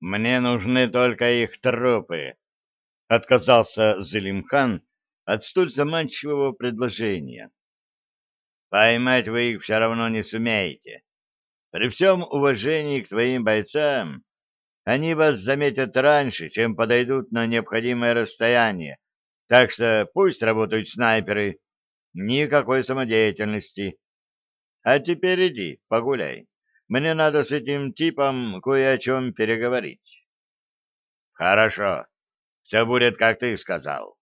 Мне нужны только их трупы, — отказался Зелимхан от столь заманчивого предложения. Поймать вы их все равно не сумеете. При всем уважении к твоим бойцам, они вас заметят раньше, чем подойдут на необходимое расстояние, так что пусть работают снайперы, никакой самодеятельности. А теперь иди, погуляй. Мне надо с этим типом кое о чем переговорить. Хорошо. Все будет, как ты сказал.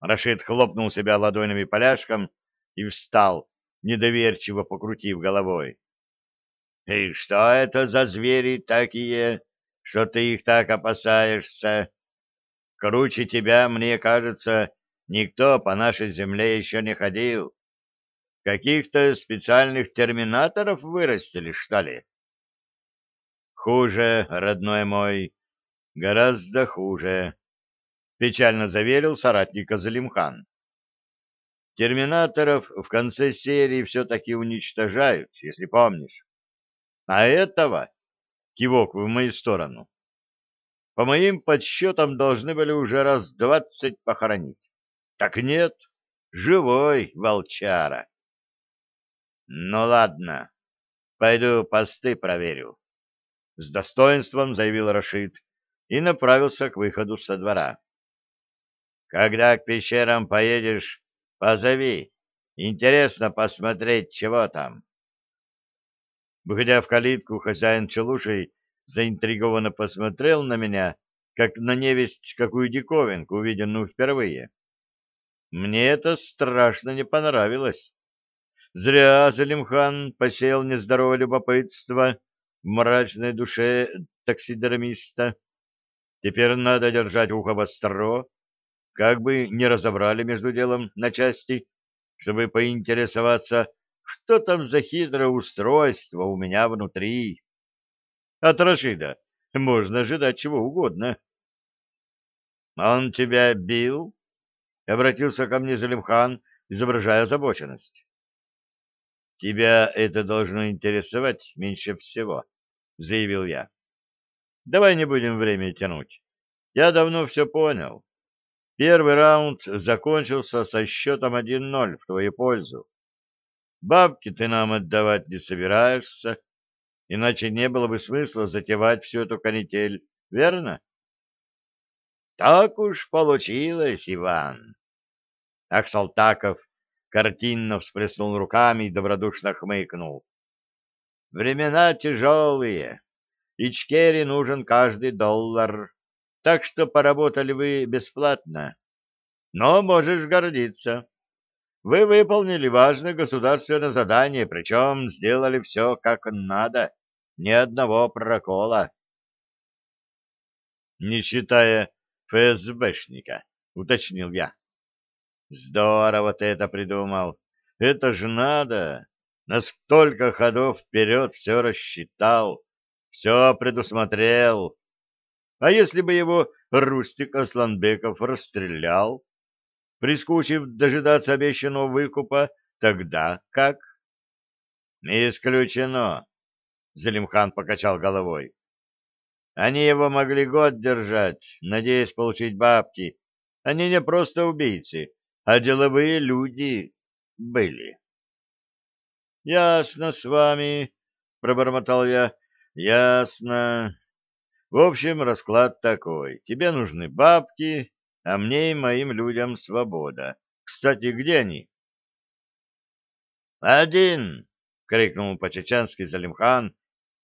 Рашид хлопнул себя ладонями поляшком и встал, недоверчиво покрутив головой. — И что это за звери такие, что ты их так опасаешься? Круче тебя, мне кажется, никто по нашей земле еще не ходил. Каких-то специальных терминаторов вырастили, что ли? Хуже, родной мой, гораздо хуже, печально заверил соратника Залимхан. Терминаторов в конце серии все-таки уничтожают, если помнишь. А этого, кивок в мою сторону, по моим подсчетам должны были уже раз двадцать похоронить. Так нет, живой волчара. Ну ладно, пойду посты проверю. С достоинством заявил Рашид и направился к выходу со двора. Когда к пещерам поедешь, позови. Интересно посмотреть, чего там. Выходя в калитку, хозяин челушей заинтригованно посмотрел на меня, как на невесть какую диковинку, увиденную впервые. Мне это страшно не понравилось. Зря Залимхан посеял нездоровое любопытство в мрачной душе таксидермиста. Теперь надо держать ухо востро, как бы не разобрали между делом на части, чтобы поинтересоваться, что там за хитрое устройство у меня внутри. От Рашида можно ожидать чего угодно. — Он тебя бил? — обратился ко мне Залимхан, изображая озабоченность. Тебя это должно интересовать меньше всего, заявил я. Давай не будем время тянуть. Я давно все понял. Первый раунд закончился со счетом 1-0 в твою пользу. Бабки ты нам отдавать не собираешься, иначе не было бы смысла затевать всю эту канитель, верно? Так уж получилось, Иван. Аксалтаков картинно всплеснул руками и добродушно хмыкнул. Времена тяжелые. Ичкере нужен каждый доллар, так что поработали вы бесплатно. Но можешь гордиться. Вы выполнили важное государственное задание, причем сделали все как надо, ни одного прокола. Не считая ФСБшника, уточнил я. Здорово ты это придумал. Это же надо. На столько ходов вперед все рассчитал, все предусмотрел. А если бы его Рустик Асланбеков расстрелял, прискучив дожидаться обещанного выкупа, тогда как? Не исключено. Залимхан покачал головой. Они его могли год держать, надеясь получить бабки. Они не просто убийцы, а деловые люди были. — Ясно с вами, — пробормотал я, — ясно. В общем, расклад такой. Тебе нужны бабки, а мне и моим людям свобода. Кстати, где они? — Один! — крикнул по-чеченски Залимхан,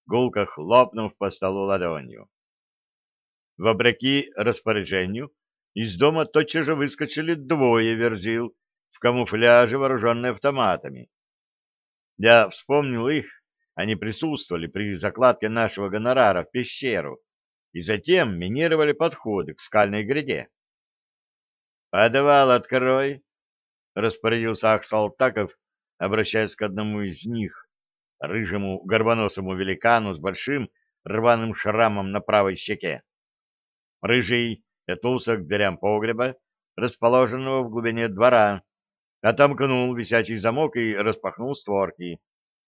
гулко хлопнув по столу ладонью. Вопреки распоряжению, из дома тотчас же выскочили двое верзил в камуфляже, вооруженные автоматами. Я вспомнил их, они присутствовали при закладке нашего гонорара в пещеру и затем минировали подходы к скальной гряде. «Подвал открой!» — распорядился Ахсалтаков, обращаясь к одному из них, рыжему горбоносому великану с большим рваным шрамом на правой щеке. Рыжий метнулся к дверям погреба, расположенного в глубине двора, отомкнул висячий замок и распахнул створки.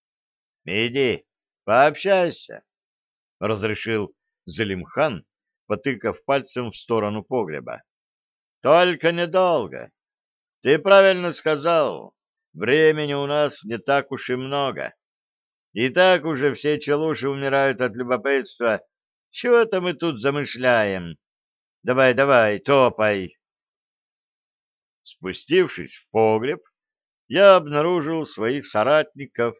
— Иди, пообщайся, — разрешил Залимхан, потыкав пальцем в сторону погреба. — Только недолго. Ты правильно сказал. Времени у нас не так уж и много. И так уже все челуши умирают от любопытства. Чего-то мы тут замышляем. Давай, давай, топай. Спустившись в погреб, я обнаружил своих соратников.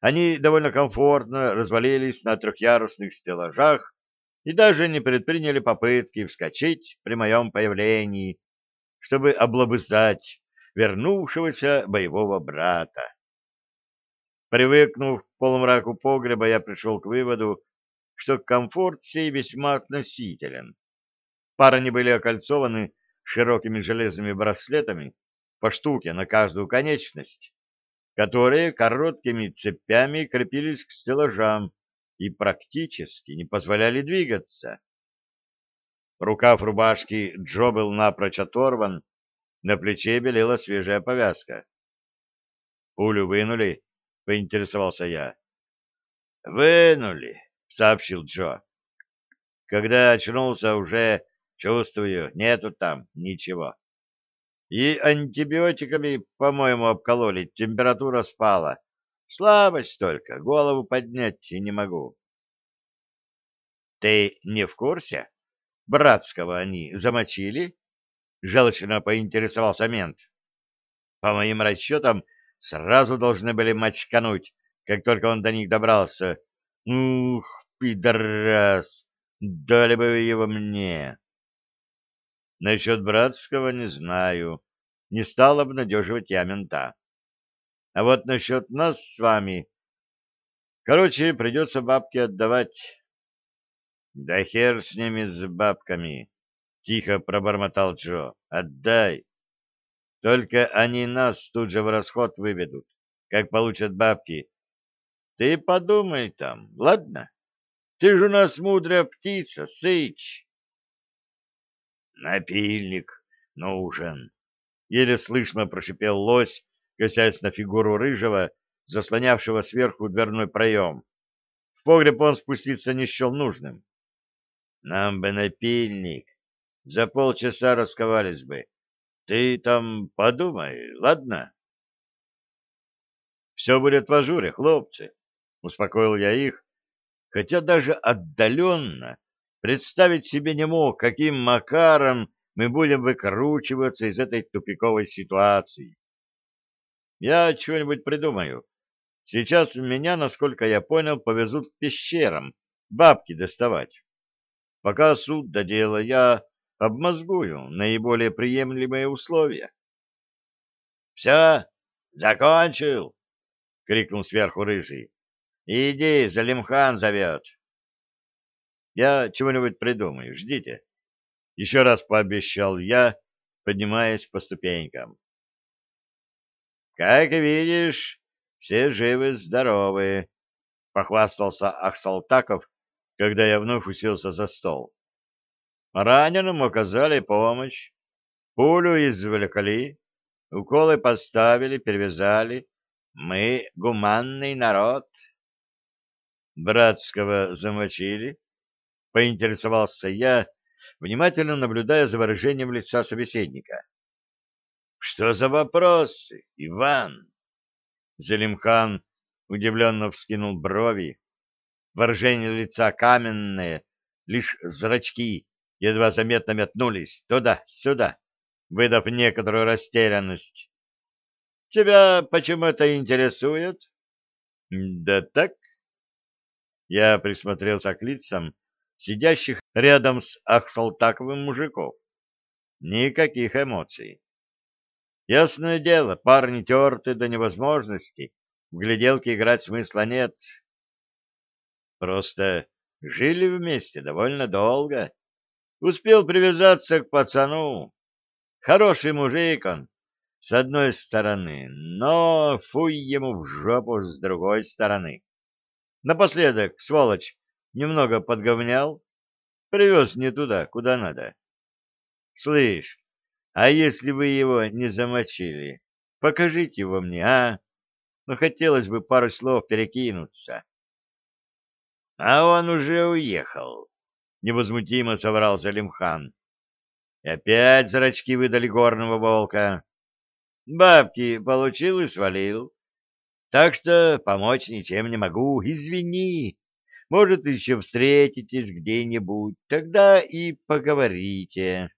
Они довольно комфортно развалились на трехъярусных стеллажах и даже не предприняли попытки вскочить при моем появлении, чтобы облобызать вернувшегося боевого брата. Привыкнув к полумраку погреба, я пришел к выводу, что комфорт сей весьма относителен. Парни были окольцованы широкими железными браслетами по штуке на каждую конечность, которые короткими цепями крепились к стеллажам и практически не позволяли двигаться. Рукав рубашки Джо был напрочь оторван, на плече белела свежая повязка. «Пулю вынули?» — поинтересовался я. «Вынули», — сообщил Джо. «Когда очнулся, уже чувствую, нету там ничего. И антибиотиками, по-моему, обкололи, температура спала. Слабость только, голову поднять не могу». «Ты не в курсе? Братского они замочили?» — желчно поинтересовался мент. «По моим расчетам, Сразу должны были мочкануть, как только он до них добрался. Ух, пидорас! Дали бы его мне. Насчет братского не знаю. Не стал обнадеживать я мента. А вот насчет нас с вами... Короче, придется бабки отдавать. Да хер с ними, с бабками. Тихо пробормотал Джо. Отдай. Только они нас тут же в расход выведут, как получат бабки. Ты подумай там, ладно? Ты же у нас мудрая птица, Сыч. Напильник нужен. Еле слышно прошипел лось, косясь на фигуру рыжего, заслонявшего сверху дверной проем. В погреб он спуститься не счел нужным. Нам бы напильник. За полчаса расковались бы. Ты там подумай, ладно? Все будет в ажуре, хлопцы, успокоил я их, хотя даже отдаленно представить себе не мог, каким макаром мы будем выкручиваться из этой тупиковой ситуации. Я чего-нибудь придумаю. Сейчас меня, насколько я понял, повезут к пещерам, бабки доставать. Пока суд до дела, я обмозгую наиболее приемлемые условия. — Все, закончил! — крикнул сверху рыжий. — Иди, Залимхан зовет. — Я чего-нибудь придумаю, ждите. Еще раз пообещал я, поднимаясь по ступенькам. — Как видишь, все живы-здоровы, — похвастался Ахсалтаков, когда я вновь уселся за стол. Раненым оказали помощь, пулю извлекли, уколы поставили, перевязали. Мы гуманный народ. Братского замочили, поинтересовался я, внимательно наблюдая за выражением лица собеседника. Что за вопросы, Иван? Залимхан удивленно вскинул брови. Выражение лица каменное, лишь зрачки едва заметно метнулись туда-сюда, выдав некоторую растерянность. — Тебя почему-то интересует? — Да так. Я присмотрелся к лицам сидящих рядом с Ахсалтаковым мужиков. Никаких эмоций. Ясное дело, парни терты до невозможности, в гляделке играть смысла нет. Просто жили вместе довольно долго Успел привязаться к пацану. Хороший мужик он, с одной стороны, но фуй ему в жопу с другой стороны. Напоследок, сволочь, немного подговнял, привез не туда, куда надо. Слышь, а если вы его не замочили, покажите его мне, а? Ну, хотелось бы пару слов перекинуться. А он уже уехал, — невозмутимо соврал Залимхан. И опять зрачки выдали горного волка. Бабки получил и свалил. Так что помочь ничем не могу, извини. Может, еще встретитесь где-нибудь, тогда и поговорите.